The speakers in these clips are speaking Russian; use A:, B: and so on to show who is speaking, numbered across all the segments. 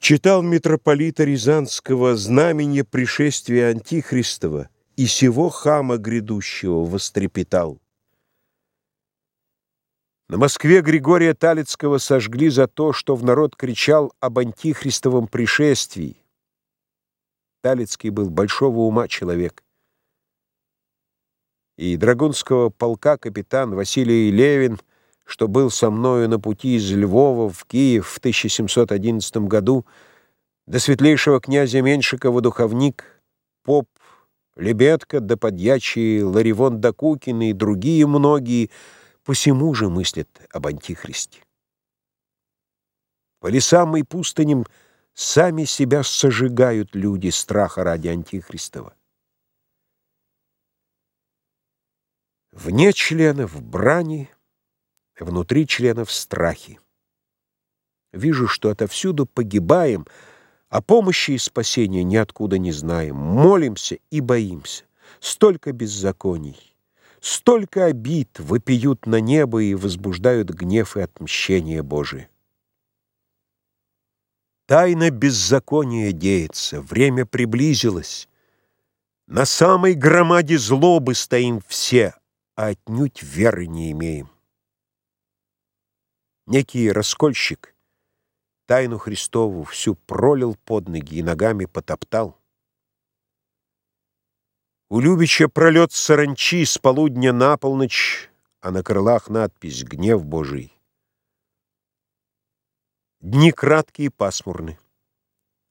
A: Читал митрополита Рязанского знамение пришествия Антихристова и сего хама грядущего вострепетал. На Москве Григория Талицкого сожгли за то, что в народ кричал об антихристовом пришествии. Талицкий был большого ума человек. И драгунского полка капитан Василий Левин — что был со мною на пути из Львова в Киев в 1711 году, до светлейшего князя Меньшикова духовник, поп Лебедка, да подьячий Ларивон Докукин и другие многие посему же мыслят об Антихристе. По лесам и пустыням сами себя сожигают люди страха ради Антихристова. Вне членов брани — внутри членов страхи. Вижу, что отовсюду погибаем, а помощи и спасения ниоткуда не знаем. Молимся и боимся. Столько беззаконий, столько обид вопиют на небо и возбуждают гнев и отмщение Божие. Тайна беззакония деется, время приблизилось. На самой громаде злобы стоим все, а отнюдь веры не имеем. Некий раскольщик тайну Христову всю пролил под ноги и ногами потоптал. У Любича пролет саранчи с полудня на полночь, а на крылах надпись «Гнев Божий». Дни краткие и пасмурны.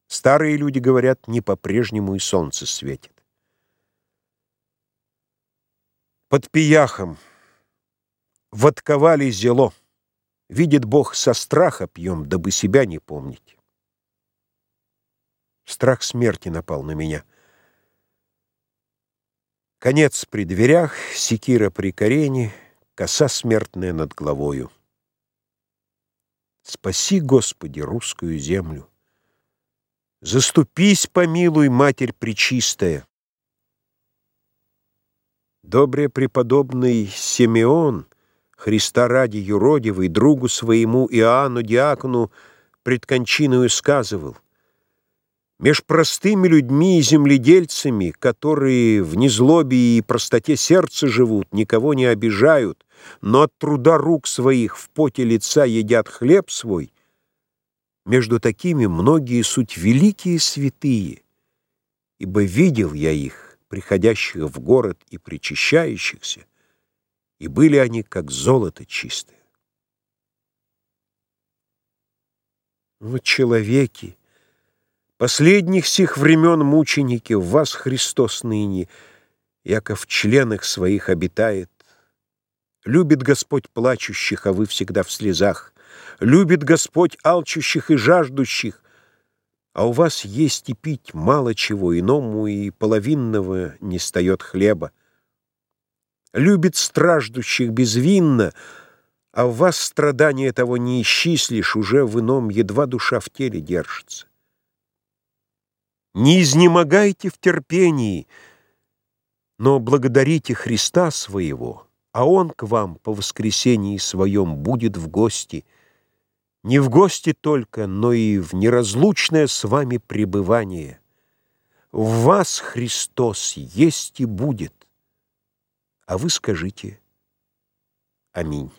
A: Старые люди говорят, не по-прежнему и солнце светит. Под пияхом водковали зело. Видит Бог, со страха пьем, дабы себя не помнить. Страх смерти напал на меня. Конец при дверях, секира при корене, коса смертная над головою. Спаси, Господи, русскую землю. Заступись, помилуй, Матерь Пречистая. Добре преподобный Симеон — Христа ради юродивый, другу своему Иоанну Диакону пред кончиною сказывал, «Меж простыми людьми и земледельцами, которые в незлобе и простоте сердца живут, никого не обижают, но от труда рук своих в поте лица едят хлеб свой, между такими многие суть великие святые, ибо видел я их, приходящих в город и причащающихся, и были они как золото чистое. Вот человеки, последних сих времен мученики, в вас Христос ныне, яко в членах своих обитает. Любит Господь плачущих, а вы всегда в слезах. Любит Господь алчущих и жаждущих, а у вас есть и пить мало чего, иному и половинного не стает хлеба любит страждущих безвинно, а в вас страдания того не исчислишь, уже в ином едва душа в теле держится. Не изнемогайте в терпении, но благодарите Христа своего, а Он к вам по воскресении своем будет в гости, не в гости только, но и в неразлучное с вами пребывание. В вас Христос есть и будет. А вы скажите «Аминь».